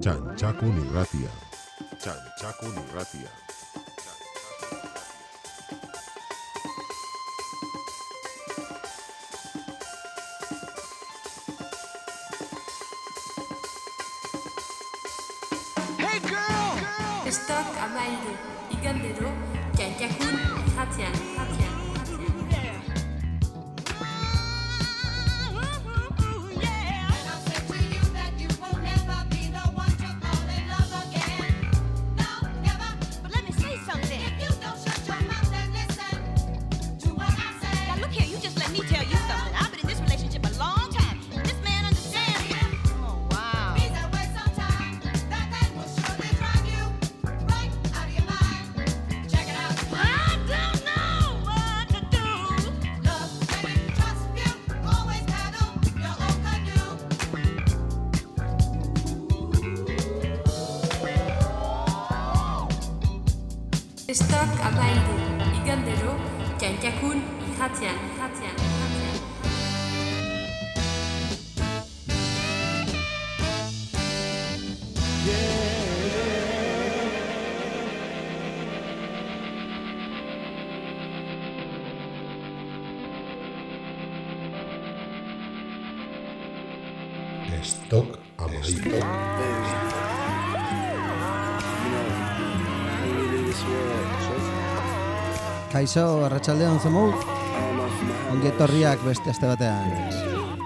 Txantxakun irratia. Txantxakun irratia. Estok amairu, igandero, jantzakun jatzean, Kaixo, arratsaldean zemu? Ongi etorriak beste aste batean.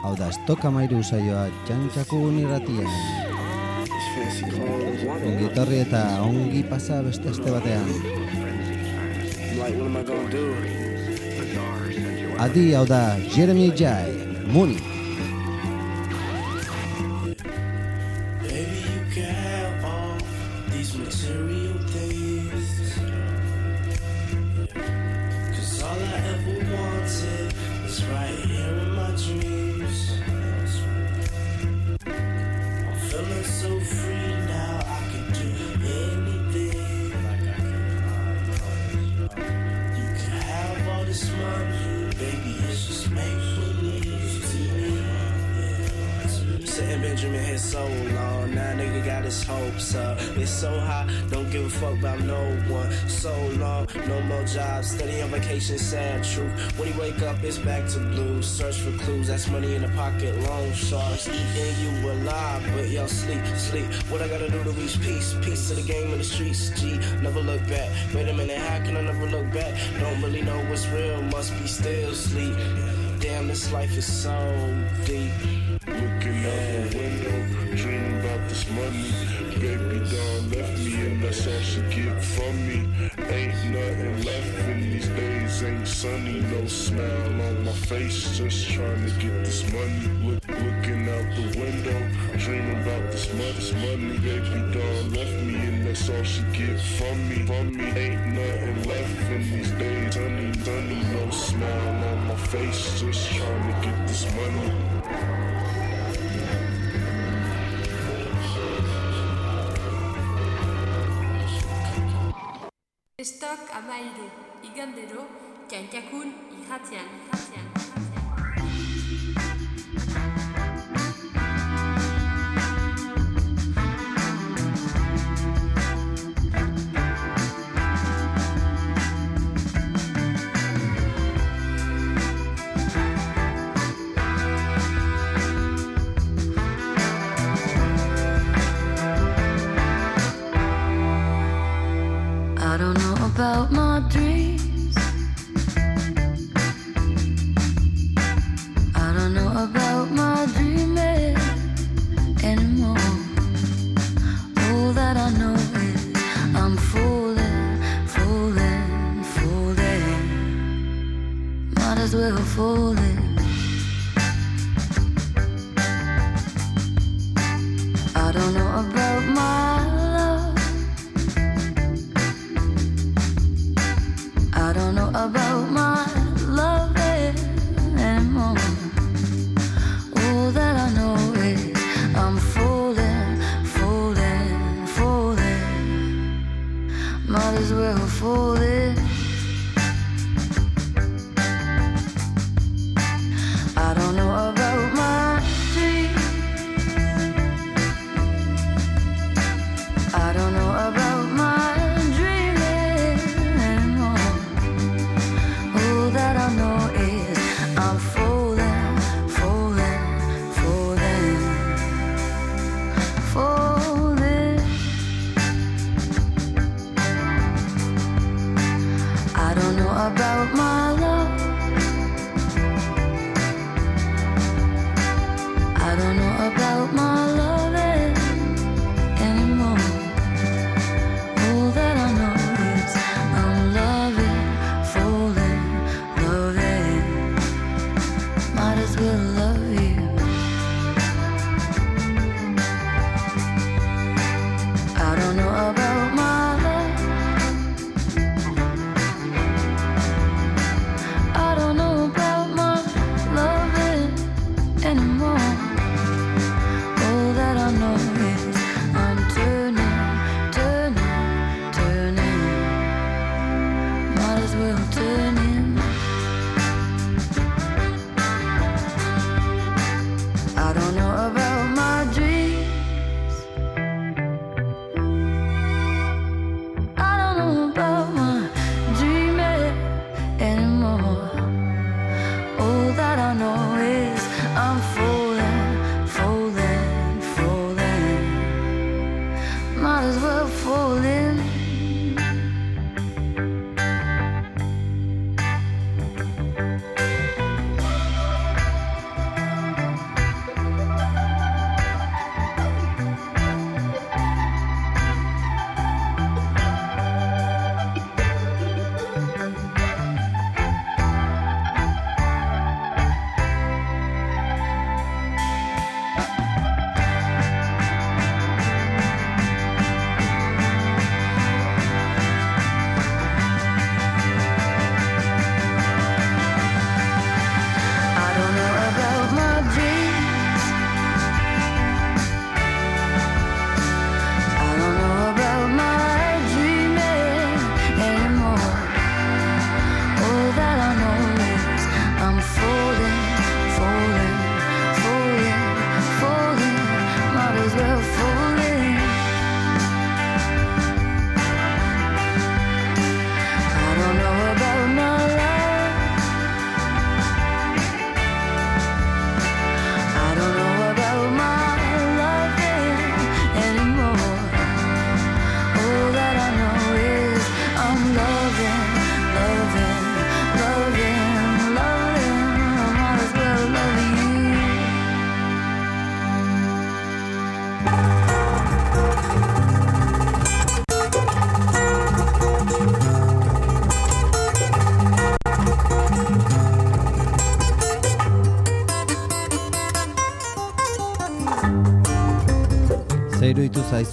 Hau da, estok amairu saioa txantxakun irratien. Ongi etorri eta ongi pasa beste aste batean. Adi, hau da, Jeremy Jai, Muni. That's money in the pocket, loan sharks. Eating you alive, but y'all sleep, sleep. What I gotta do to reach peace? Peace to the game in the streets, G. Never look back. Wait a minute, how can I never look back? Don't really know what's real, must be still sleep. Damn, this life is so deep. Looking out the window, dreaming about this money. Baby doll left me, and that's all she get from me. Ain't nothing left in these days, ain't sunny. No smile on my face, just trying to get this money. Look, looking out the window, dreaming about this money. Money, baby doll left me, and that's all she get from me. From me, ain't nothing left in these days, sunny, sunny. No smile on my face, just trying to get this money. Estok amairu, igandero, jantzakun jatzean, jatzean, jatzean. About my dreams. I don't know about my dreaming anymore. All that I know is I'm falling, falling, falling. Might as well fall in.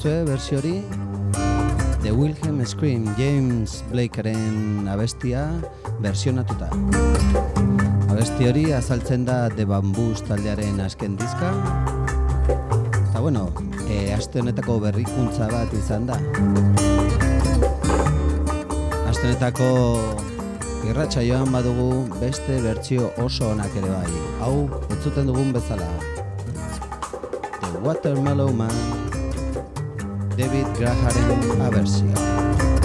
Zaizue bersio hori The Wilhelm Scream James Blakeren abestia versionatuta. Abesti hori azaltzen da The Bamboos taldearen azken diska. Eta bueno, e, aste honetako berrikuntza bat izan da. Aste honetako irratsaioan badugu beste bertsio oso onak ere bai. Hau, entzuten dugun bezala. The Watermelon Man David Graham Aversio.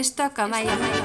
Entzun, estok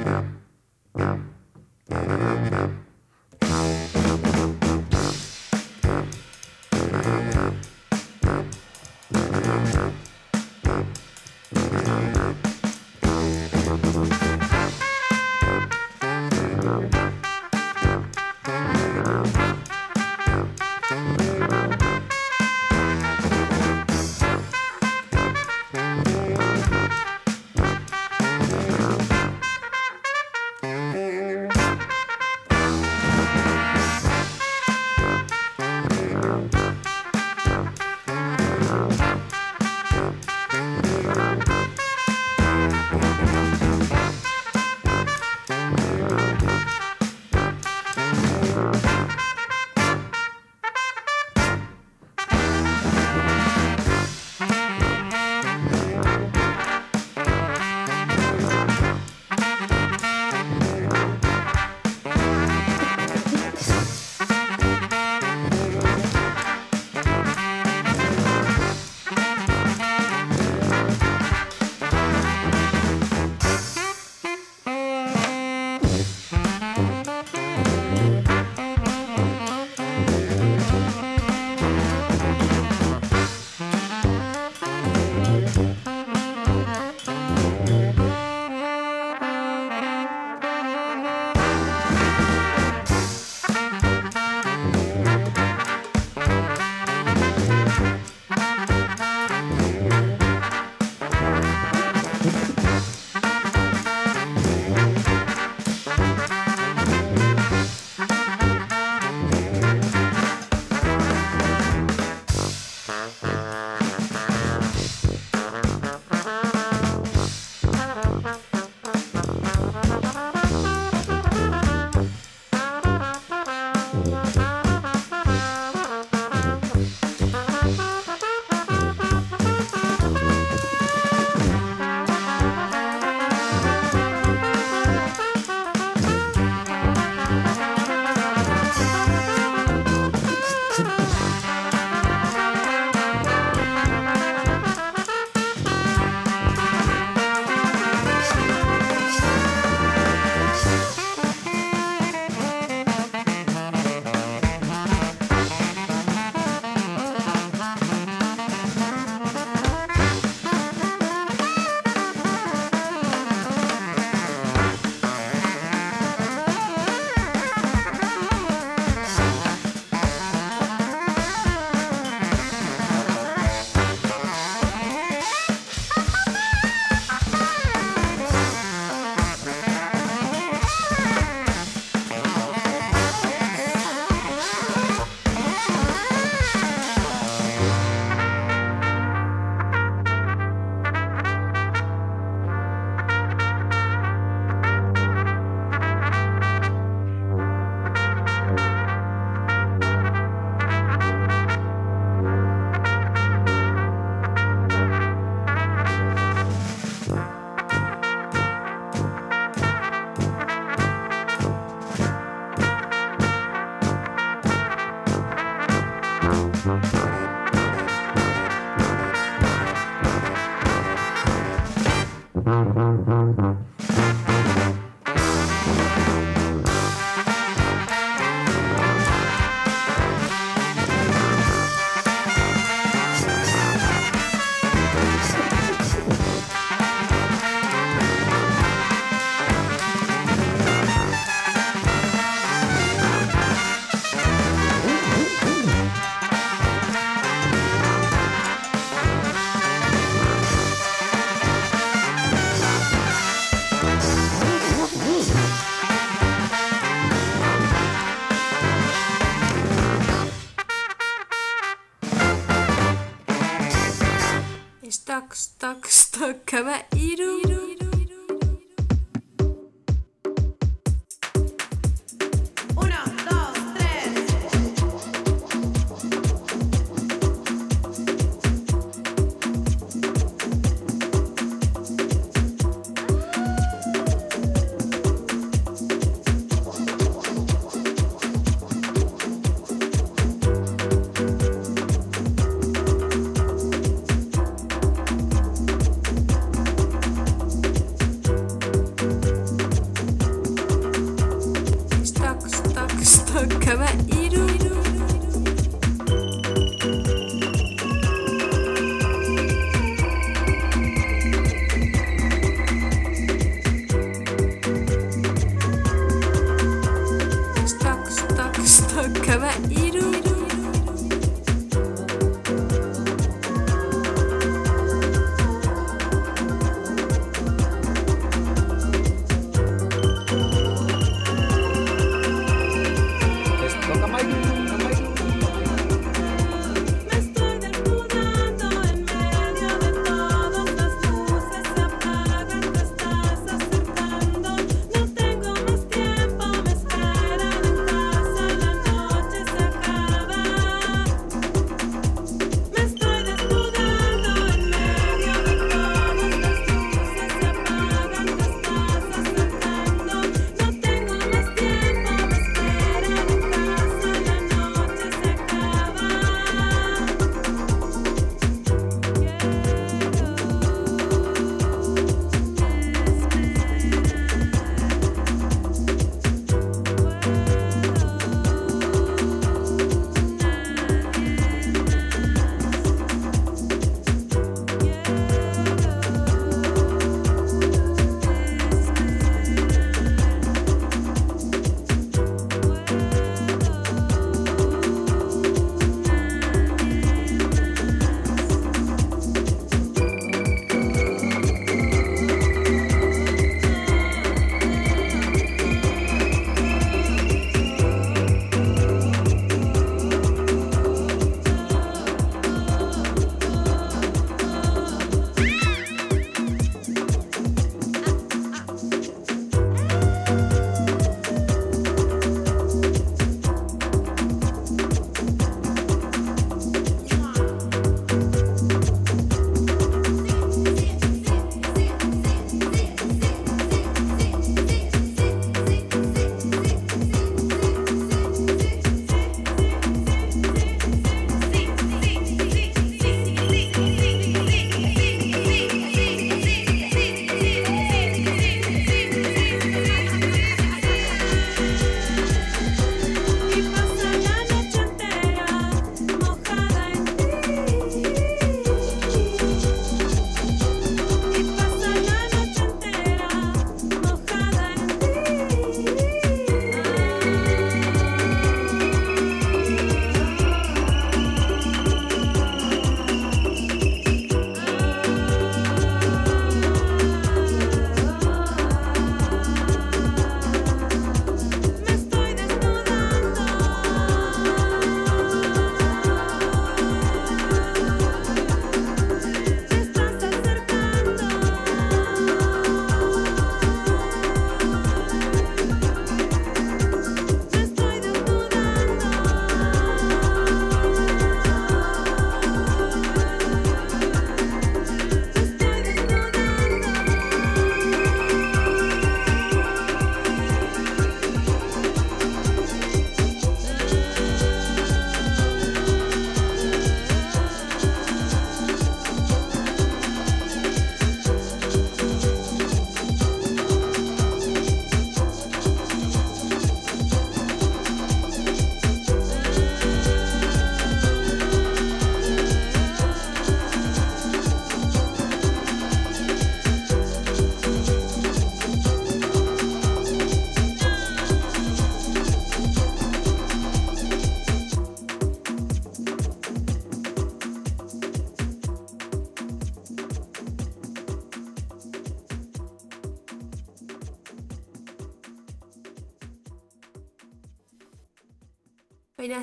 Thank.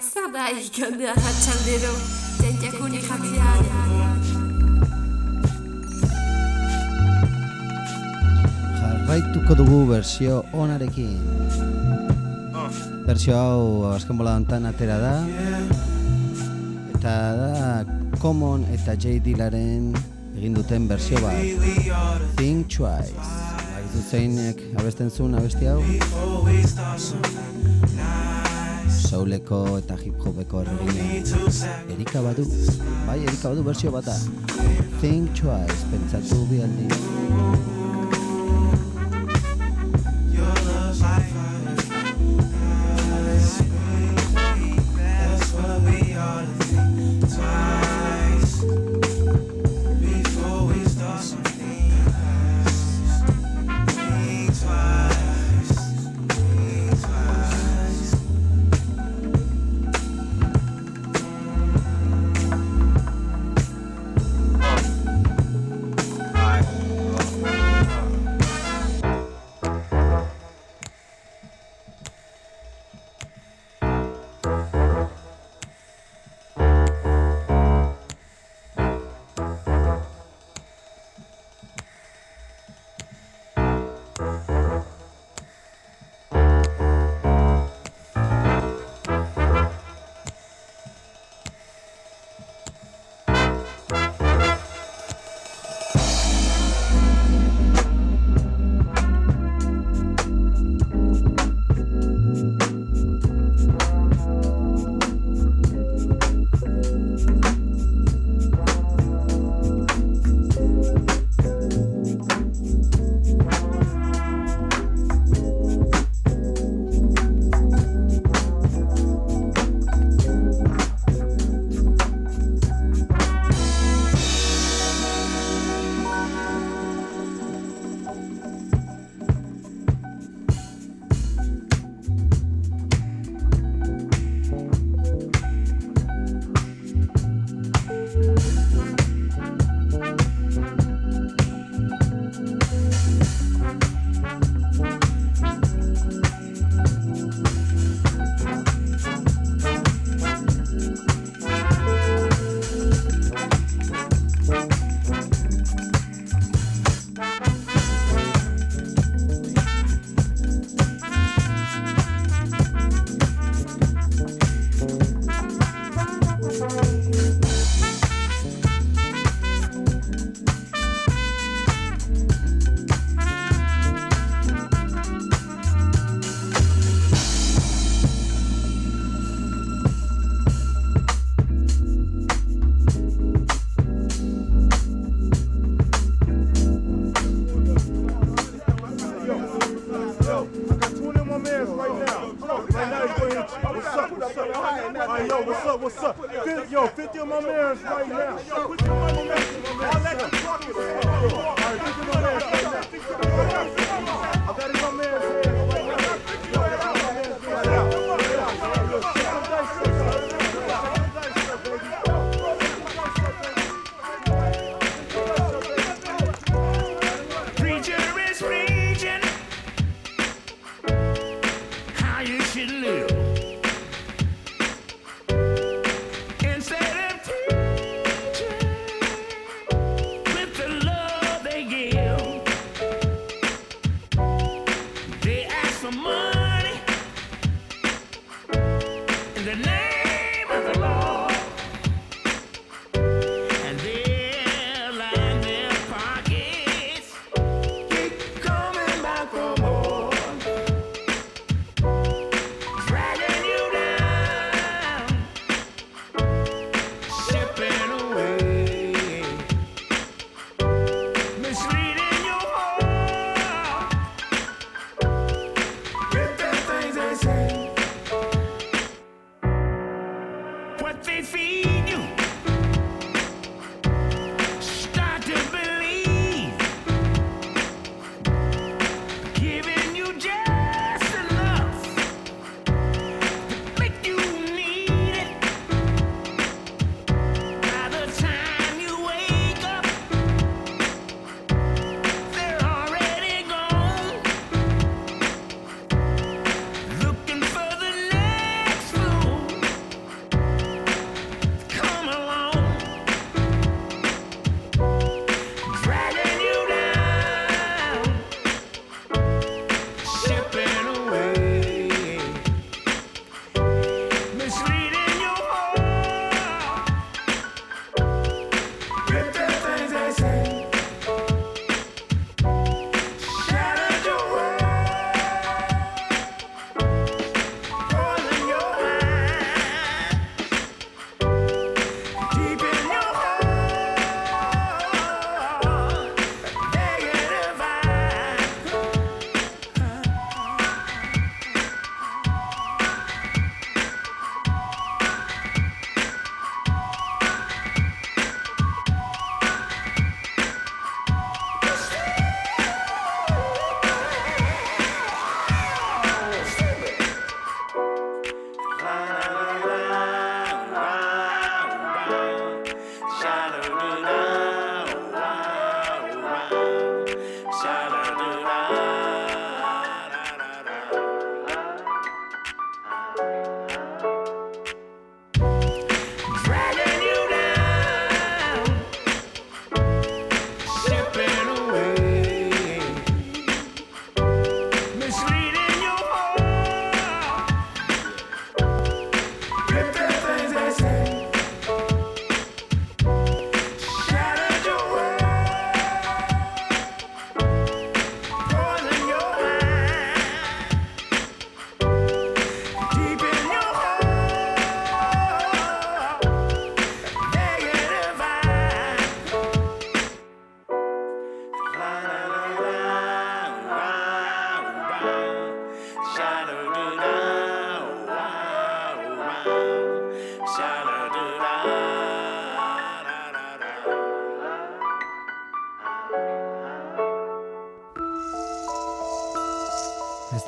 Zara ikandea ratxaldero, jantiak hori Jarraituko dugu bersio onarekin. Bersio hau azken bola hontan atera da. Eta da Common eta J. Dillaren egin duten bersio bat. Think Twice. Bakitu zeinek abesten zuen abesti hau souleko eta hip hopeko erregina. Erika badu, bai erika badu bertsio bata. Think twice, pentsatu bialdi. Think bialdi.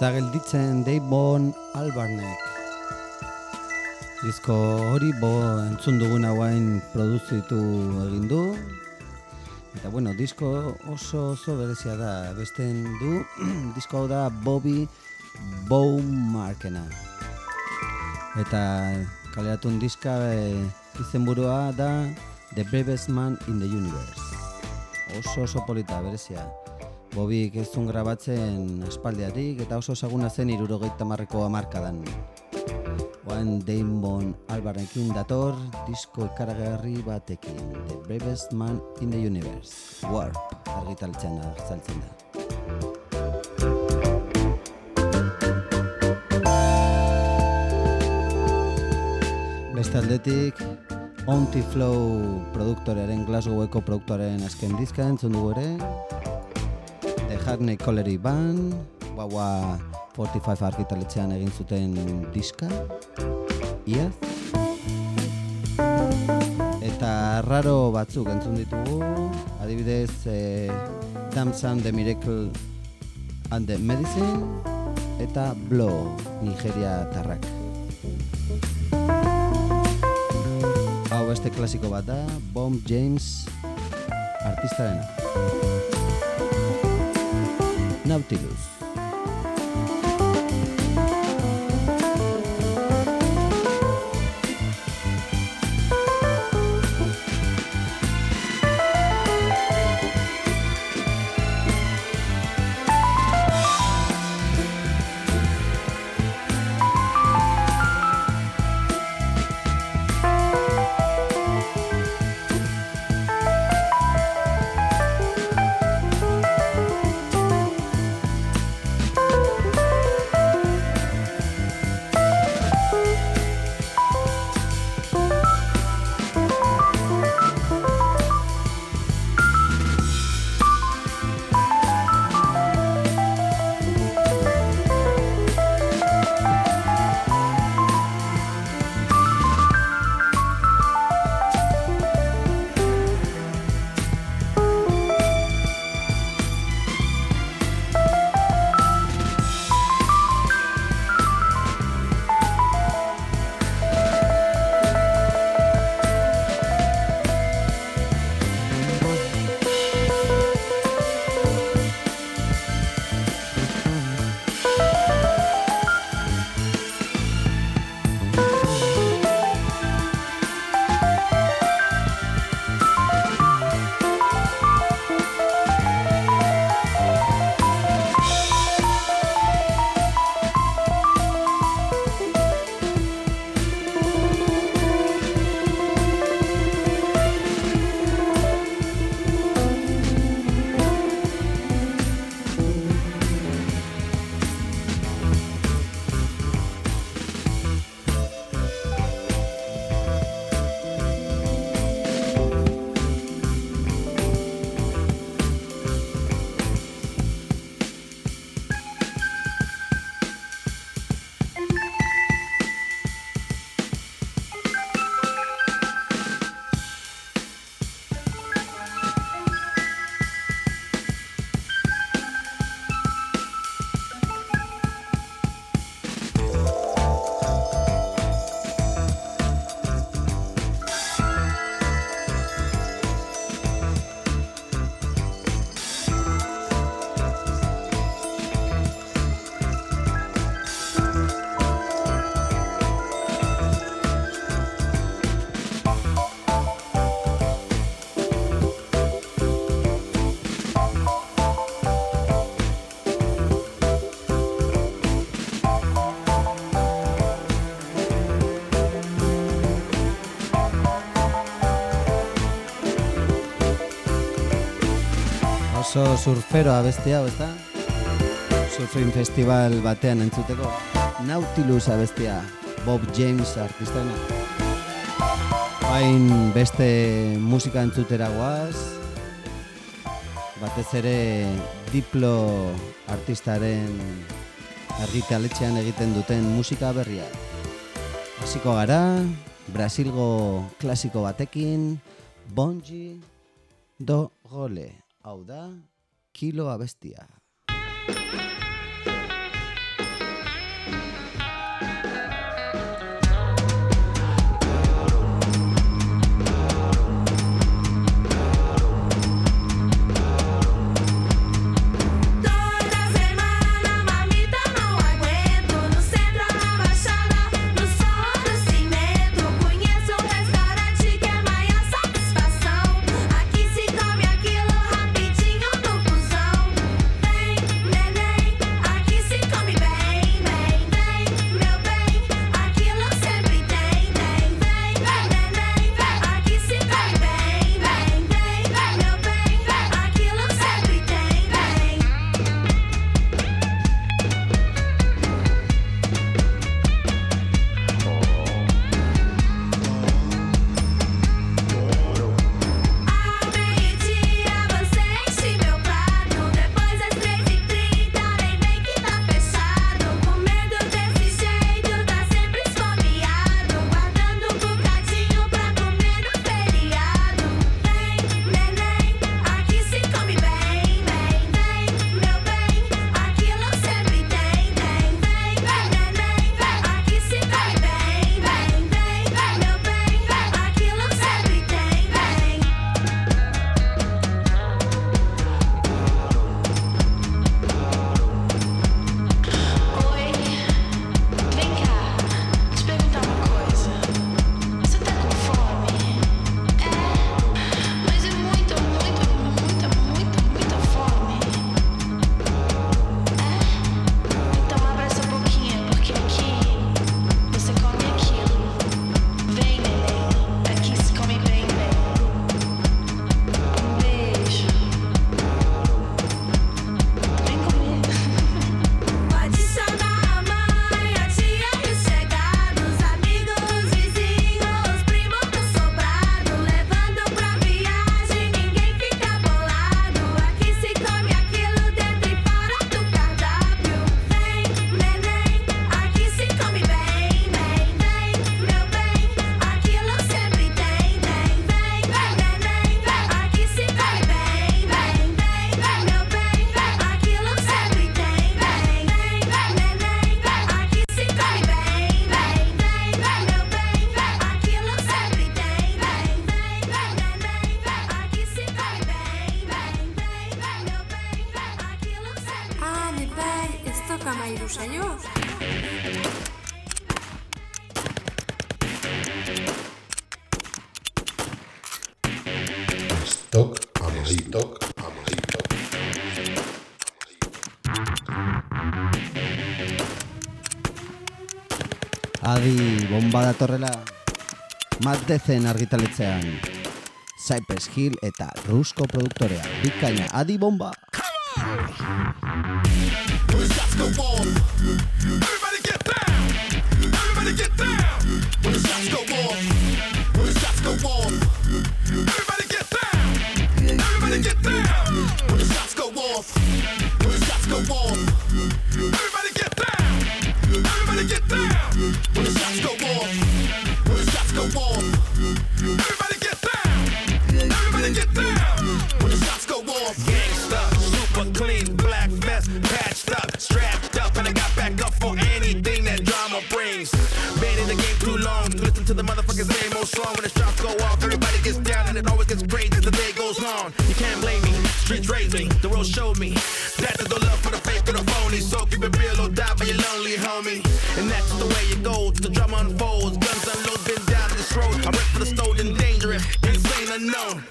Da gelditzen Damon Albarnek. Disko hori bo entzun dugun hauain produzitu egin du. Eta bueno, disko oso oso berezia da. Besten du, disko hau da Bobby Bowmarkena. Eta kaleratun diska e, izenburua da The Bravest Man in the Universe. Oso oso polita berezia. Bobik ez zuen grabatzen aspaldiatik eta oso ezaguna zen irurogeita marreko amarkadan. Oan Damon Albarrekin dator disko ikaragarri batekin The Bravest Man in the Universe Warp argitaltzen da, zaltzen da. Beste aldetik, Onti Flow produktorearen Glasgoweko produktorearen azken diska entzun dugu ere, Hackney Colliery Band, Wawa 45 argitaletxean egin zuten diska, iaz. Eta raro batzuk entzun ditugu, adibidez, eh, Damsan The Miracle and the Medicine, eta Blow, Nigeria tarrak. Hau beste klasiko bat da, Bomb James artistarena. Nautilus. Oso surfero abestia, hau, ezta? Surfing festival batean entzuteko. Nautilus abestia, Bob James artistana. Bain beste musika entzutera guaz, batez ere Diplo artistaren argitaletxean egiten duten musika berria. Hasiko gara, Brasilgo klasiko batekin, Bonji do Gole. Hau da, kilo abestia. Adi, bomba datorrela. Matdezen argitaletzean. Cypress Hill eta Rusko produktorea. Bikaina, adi bomba! When the listen to the motherfuckers name most song. When the shots go off, everybody gets down and it always gets crazy as the day goes on. You can't blame me, streets raised me, the world showed me that there's no love for the fake or the phony. So keep it real or die by your lonely homie. And that's just the way it goes. The drama unfolds, guns unload, been down this road. I'm ready for the stolen, dangerous, insane, unknown.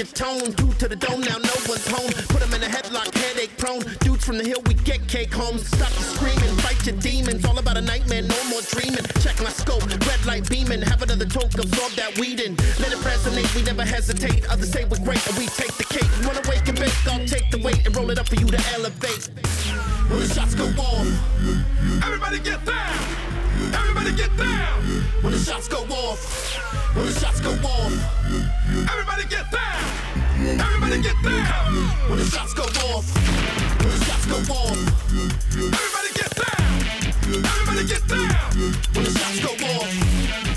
Your tone. Due to the dome, now no one's home. Put 'em in a headlock, headache prone. Dudes from the hill, we get cake homes. Stop the screaming, fight your demons. All about a nightmare, no more dreaming. Check my scope, red light beaming. Have another toke, absorb that weed in. Let it resonate, we never hesitate. Others say we're great and we take the cake. Wanna wake and bake, I'll take the weight and roll it up for you to elevate. When the shots go off, everybody get down. Everybody get down. When the shots go off, when the shots go off, everybody get down. Everybody get down. When the shots go off, when the shots go off, everybody get down. Everybody get down. When the shots go off,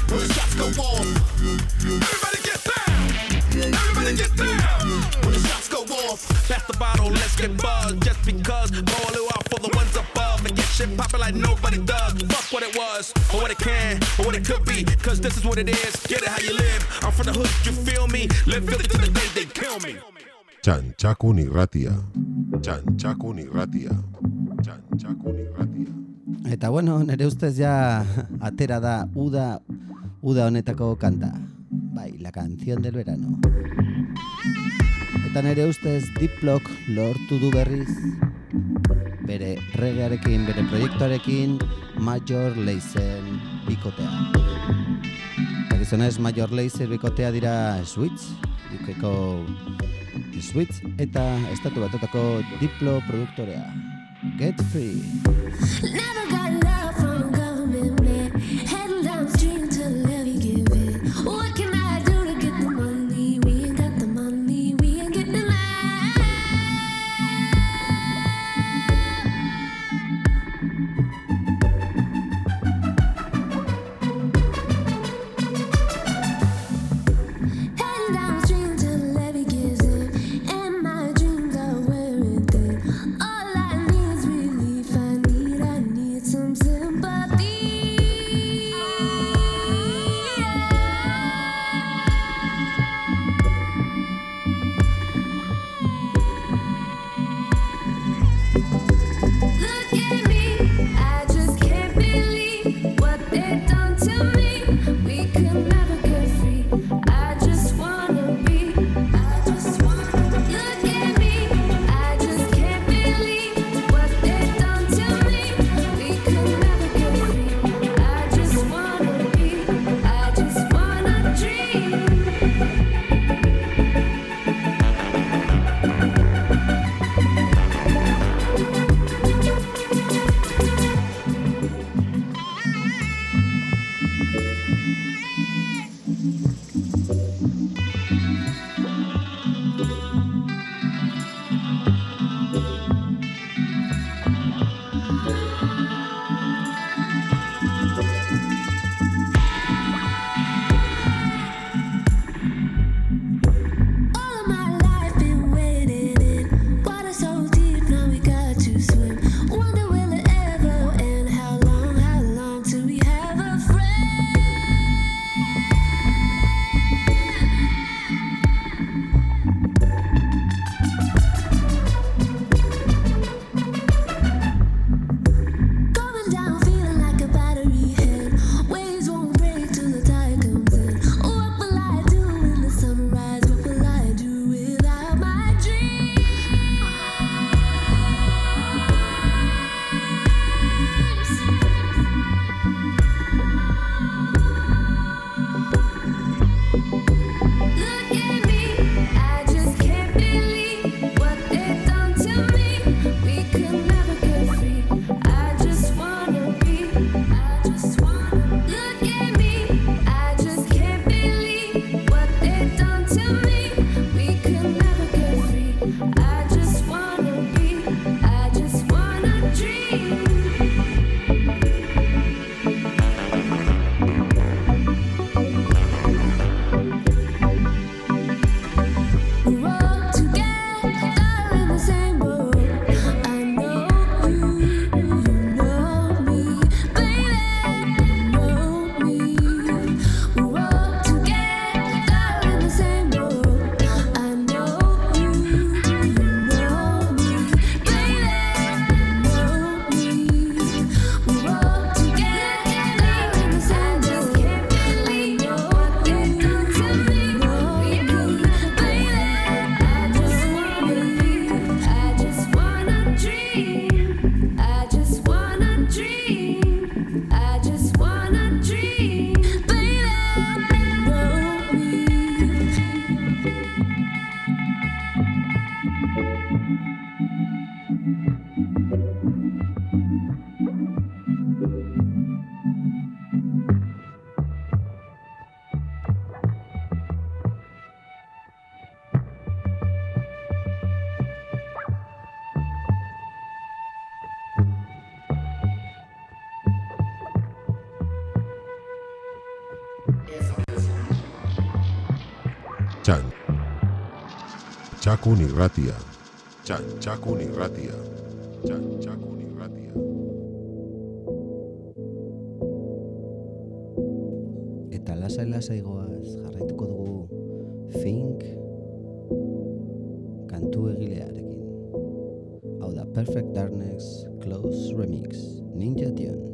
when the shots go off, everybody get down. Everybody get down. When the shots go off. Pass the bottle, let's get buzzed. Just because pour shit poppin' like nobody does. Fuck what it was, or what it can, or what it could be. Cause this is what it is. Get it how you live. I'm from the hood, you feel me? Live Philly to the day they kill me. Txantxakun irratia. Txantxakun irratia. Txantxakun irratia. Eta bueno, nire ustez ja atera da uda, uda honetako kanta. Bai, la canción del verano. Eta nire ustez Diplock lortu du berriz bere regearekin, bere proiektuarekin Major Lazer bikotea. Eta gizonez Major Lazer bikotea dira Switch, ukeko Switch eta estatu batutako Diplo produktorea. Get free! Never got love from government man. txantxakun irratia. Txantxakun irratia. Txantxakun irratia. Eta lasai lasai goaz jarraituko dugu Fink kantu egilearekin. Hau da Perfect Darkness Close Remix. Ninja Tionz.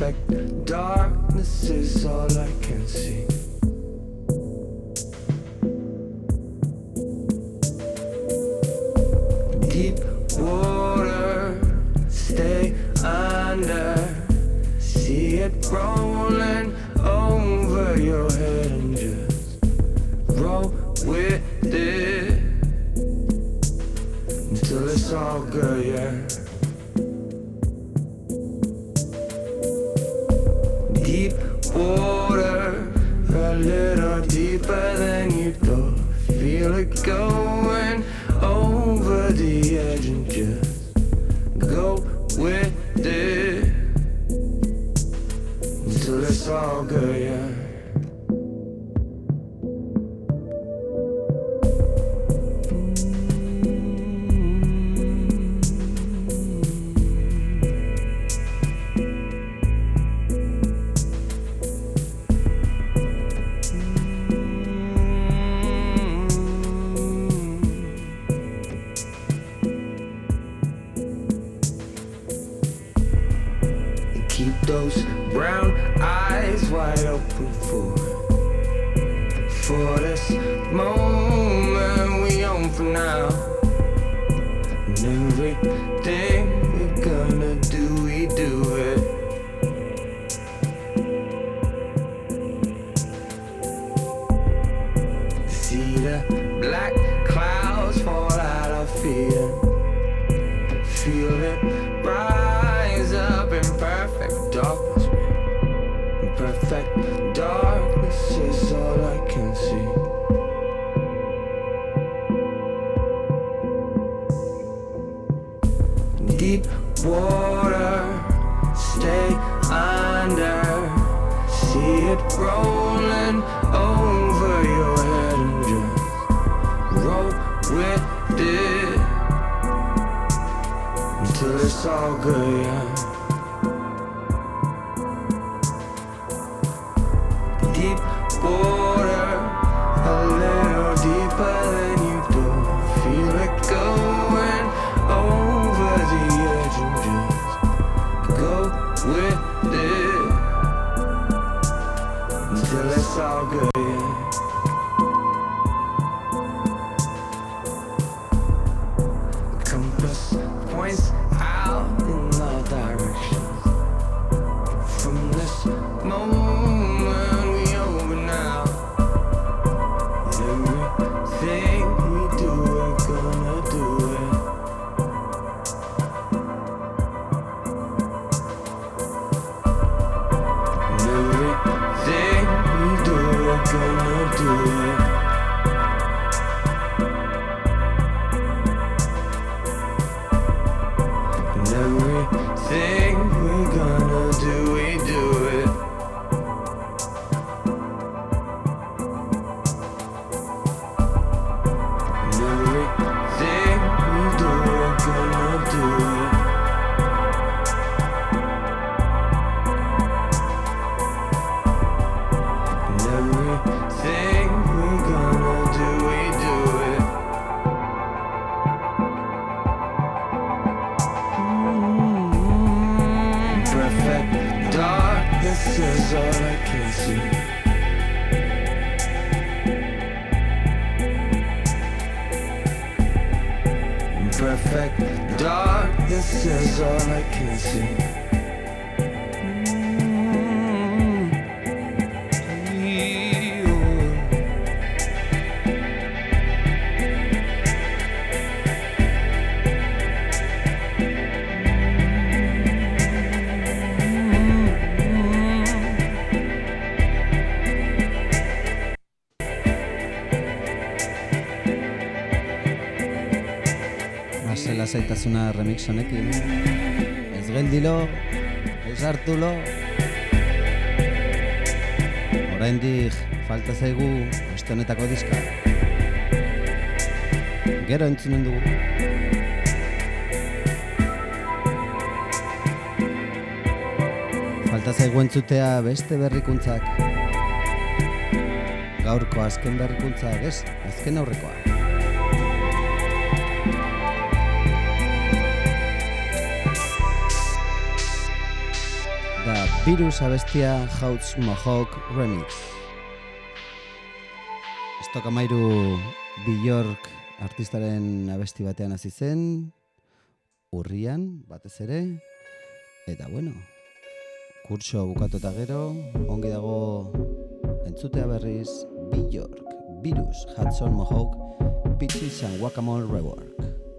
Darkness is all I lasaitasuna remix honekin. Ez geldilo, ez hartulo. Oraindik falta zaigu beste honetako diska. Gero entzunen dugu. Falta zaigu entzutea beste berrikuntzak. Gaurko azken berrikuntzak, ez? Azken aurrekoa. Virus abestia Houts Mohawk Remix. Estokamairu Bjork artistaren abesti batean hasi zen, urrian, batez ere, eta bueno, kurtso bukatu eta gero, ongi dago entzutea berriz Bjork, Virus, Hudson Mohawk, Pitches and Guacamole Rework.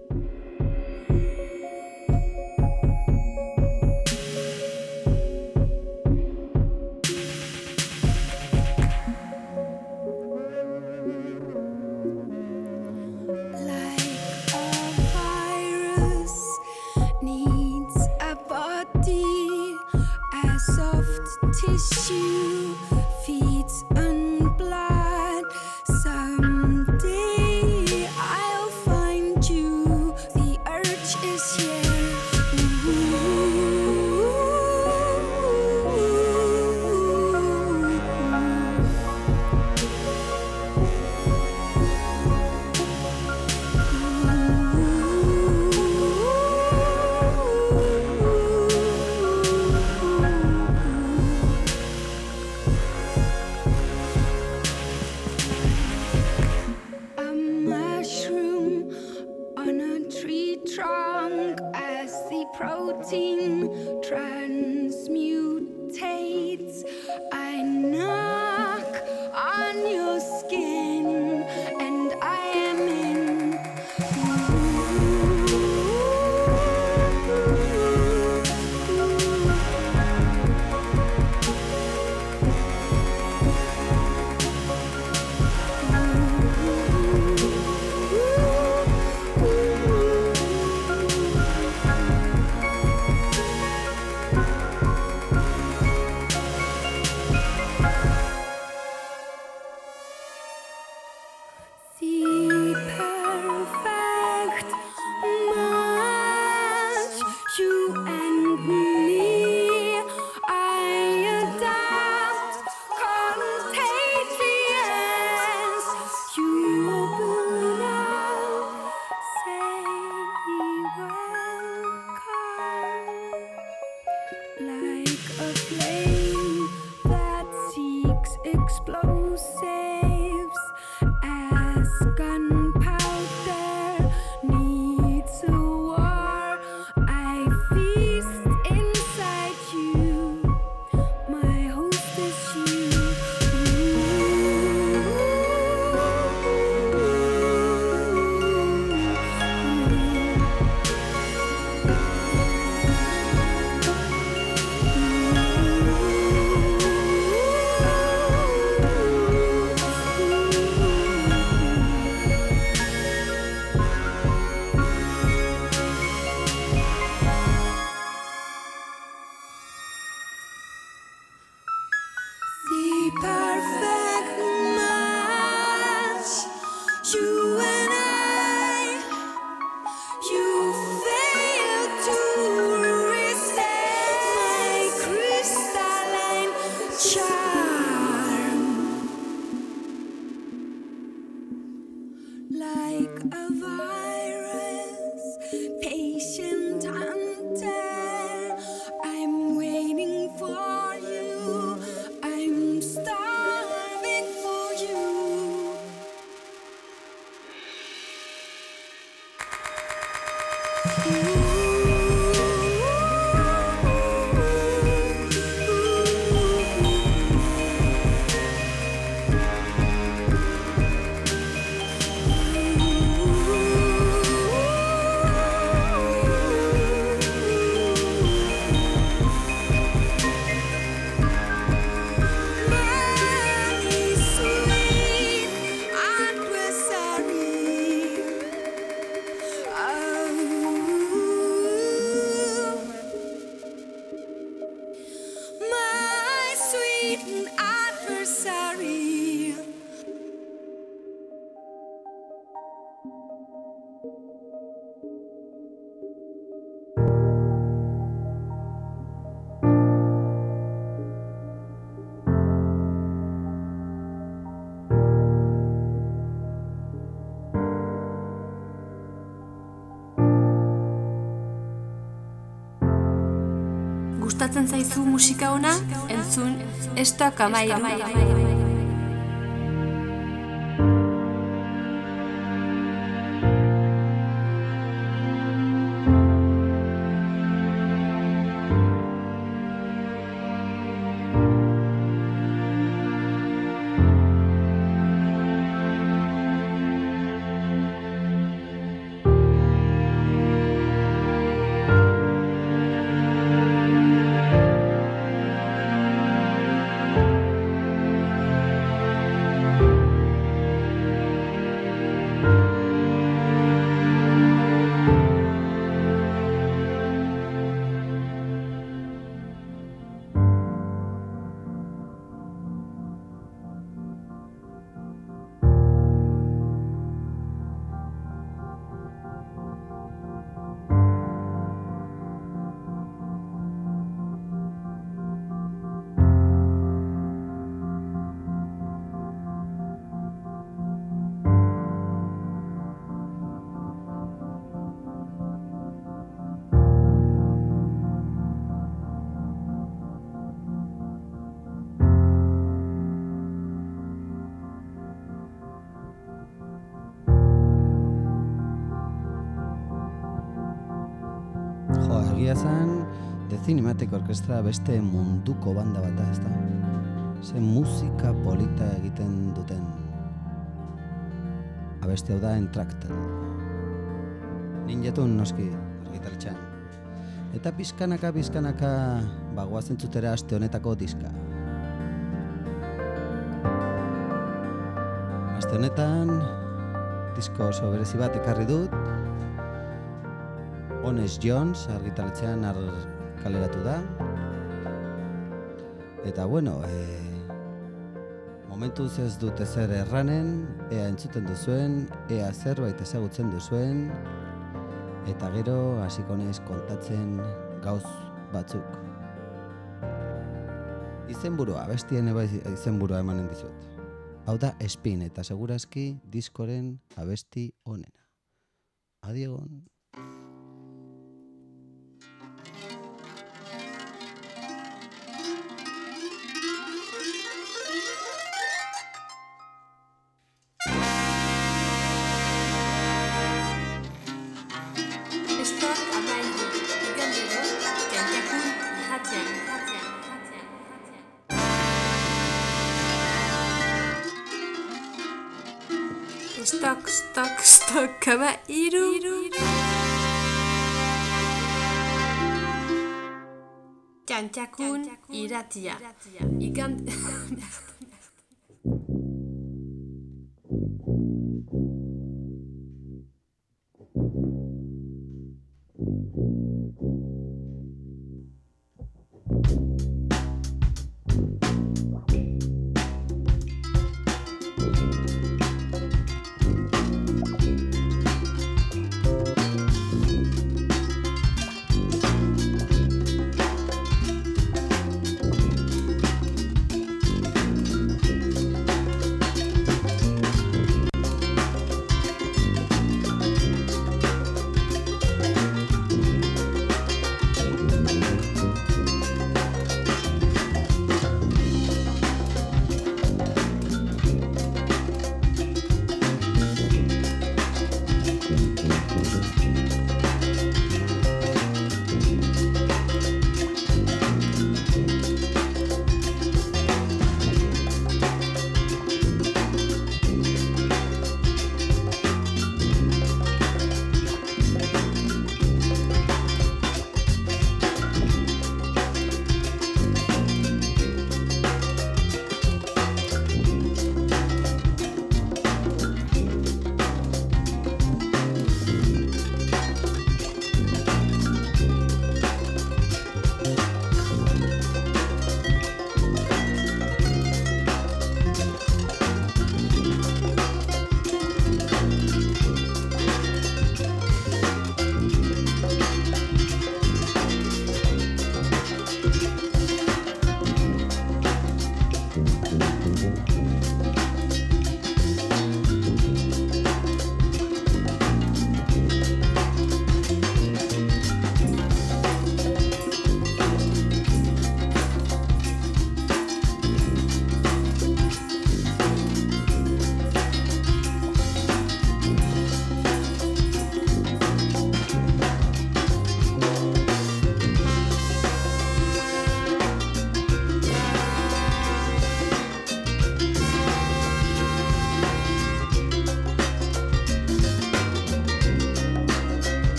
Gustatzen zaizu musika ona? Entzun, estok amairu. Cinematic Orchestra beste munduko banda bata, ez da? Ze musika polita egiten duten. Abeste hau da Entractel. Ninjatun noski, argitaletxean. Eta pizkanaka, pizkanaka, bagoazen zutera aste honetako diska. Aste honetan, disko oso berezi bat ekarri dut, Honest Jones argitaletxean ar kaleratu da. Eta bueno, e, momentuz ez dut ezer erranen, ea entzuten duzuen, ea zerbait ezagutzen duzuen, eta gero hasiko naiz kontatzen gauz batzuk. Izenburua, bestien eba izenburua emanen dizut. Hau da Spin eta segurazki diskoren abesti onena. Adiegon. Stok, amairu. Jantakun irratia. Igand...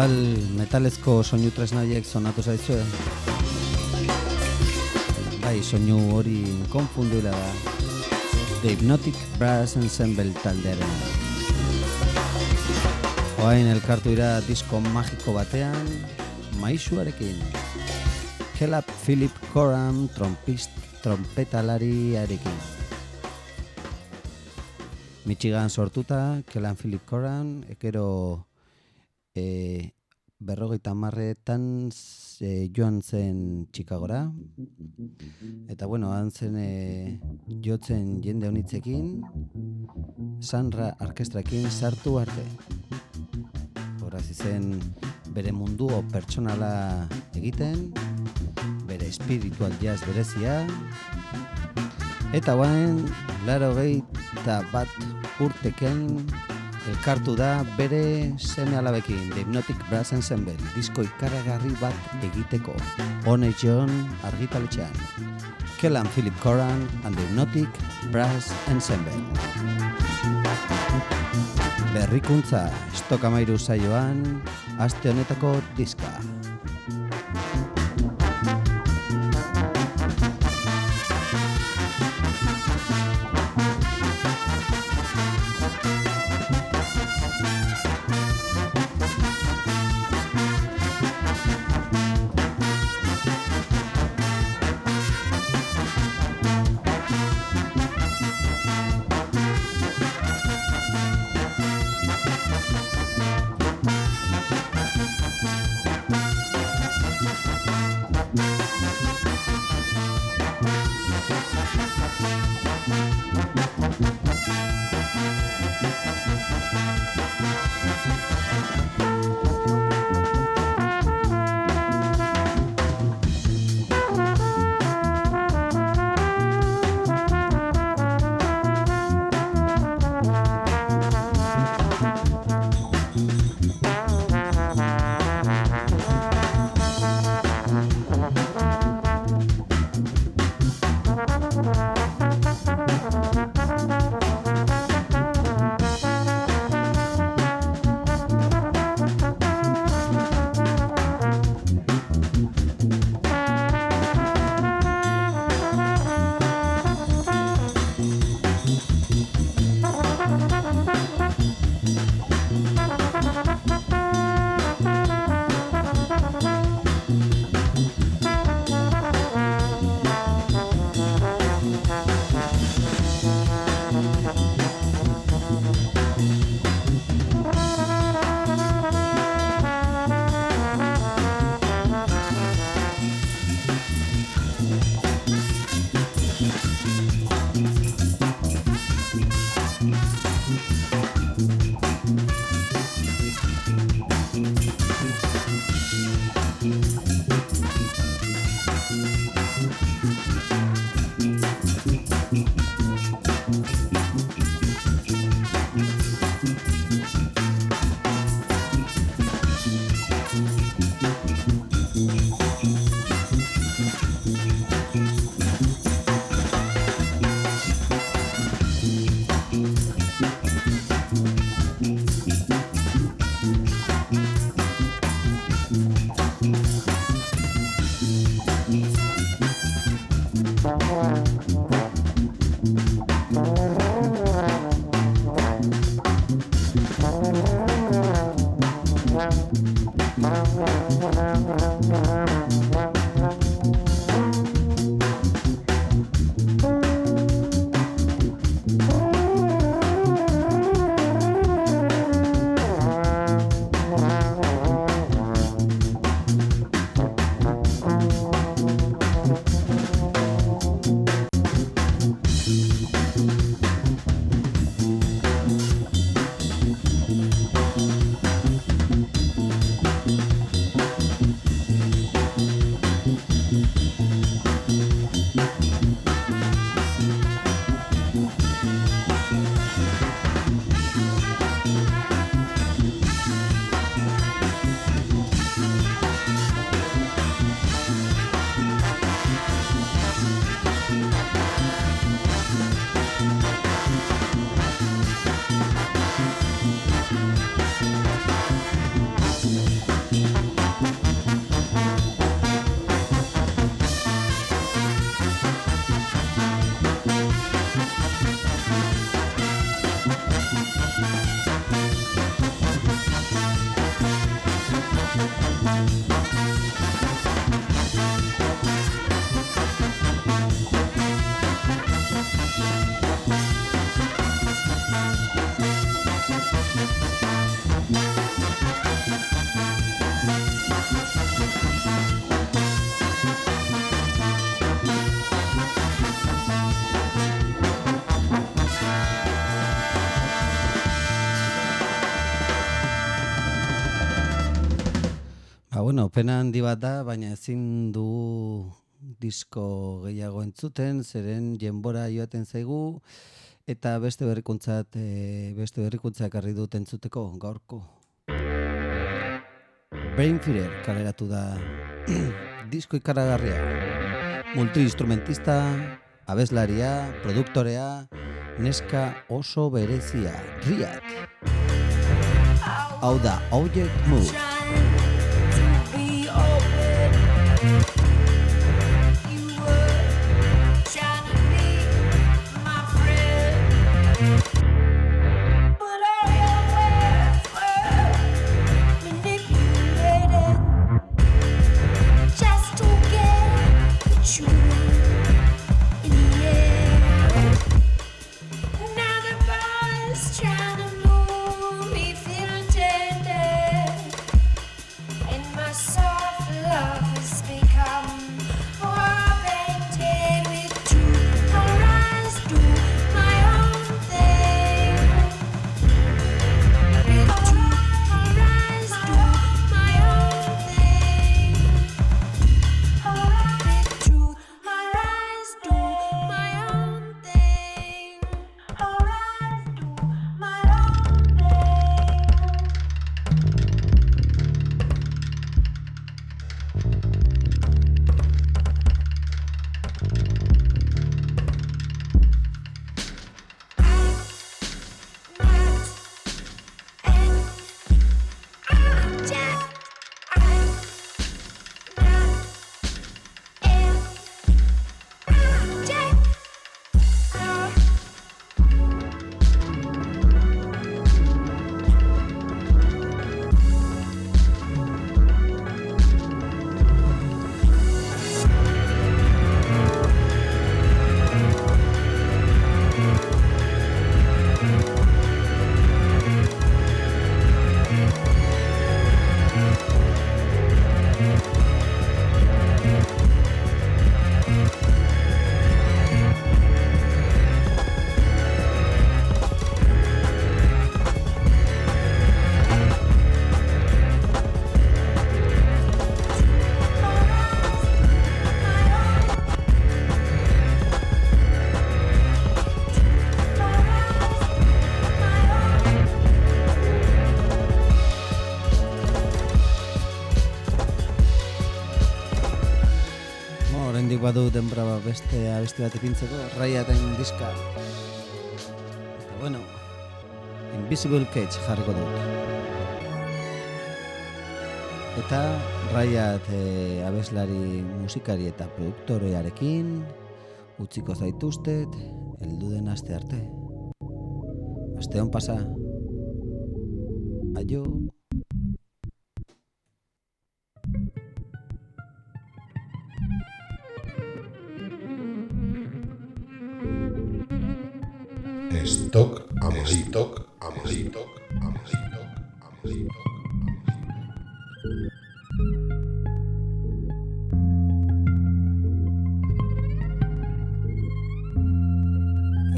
igual metalezko soinu tresna horiek sonatu zaizue. Bai, soinu hori konfunduela da. The Hypnotic Brass Ensemble taldearen. Oain elkartu dira disko magiko batean, maisuarekin. Caleb Philip Coram trompist, trompetalariarekin. Michigan sortuta, Kelan Philip Coran, ekero e, berrogeita marretan e, joan zen Chicagora. Eta bueno, han zen e, jotzen jende honitzekin, Sanra orkestrakin sartu arte. hor hasi zen bere mundu pertsonala egiten, bere espiritual jazz berezia, eta guain, laro gehi eta bat urteken elkartu da bere seme alabekin The Hypnotic Brass Ensemble, disko ikaragarri bat egiteko, One John argitaletxean. Kellan Philip Coran and the Hypnotic Brass Ensemble. Berrikuntza, estokamairu saioan, aste honetako diska. Pena handi bat da, baina ezin du disko gehiago entzuten, zeren jenbora joaten zaigu, eta beste berrikuntzat, e, beste berrikuntza ekarri dut entzuteko gaurko. Brainfeeder kaleratu da disko ikaragarria. Multiinstrumentista, abeslaria, produktorea, neska oso berezia, riat. Hau da, Object Move. Thank you. Badu denbora bat beste abesti bat ipintzeko, raiaten diska. Eta bueno, Invisible Cage jarriko dut. Eta raiat e, abeslari musikari eta produktorearekin utziko zaituztet heldu den aste arte. Aste hon pasa. Aio.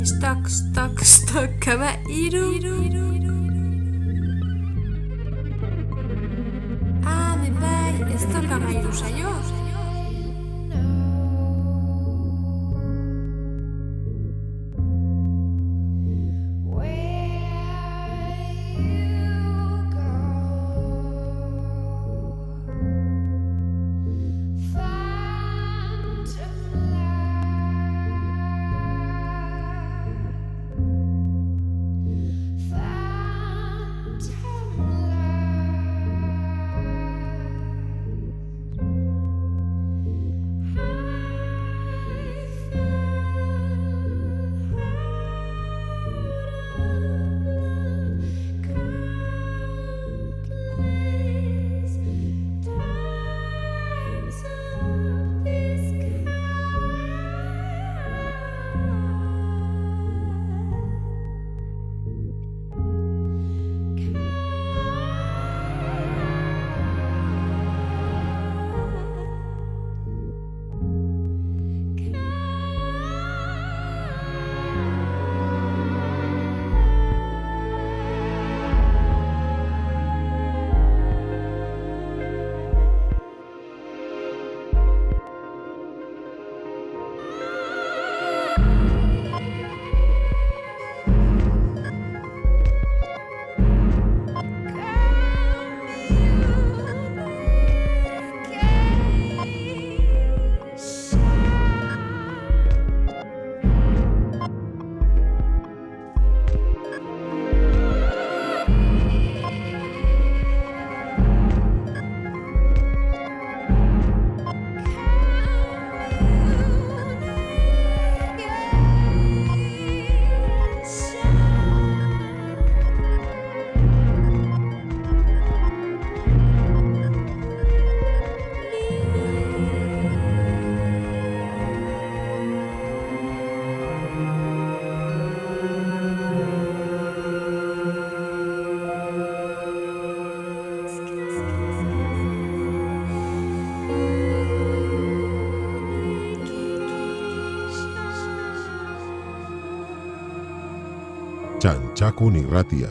stuck, stuck, stuck がいる。Ah, de bai, esto caballos ayos. Txantxakun irratia.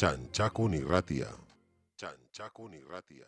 Txantxakun irratia. Txantxakun irratia.